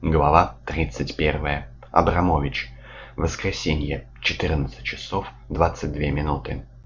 Глава 31. Абрамович. Воскресенье. 14 часов 22 минуты.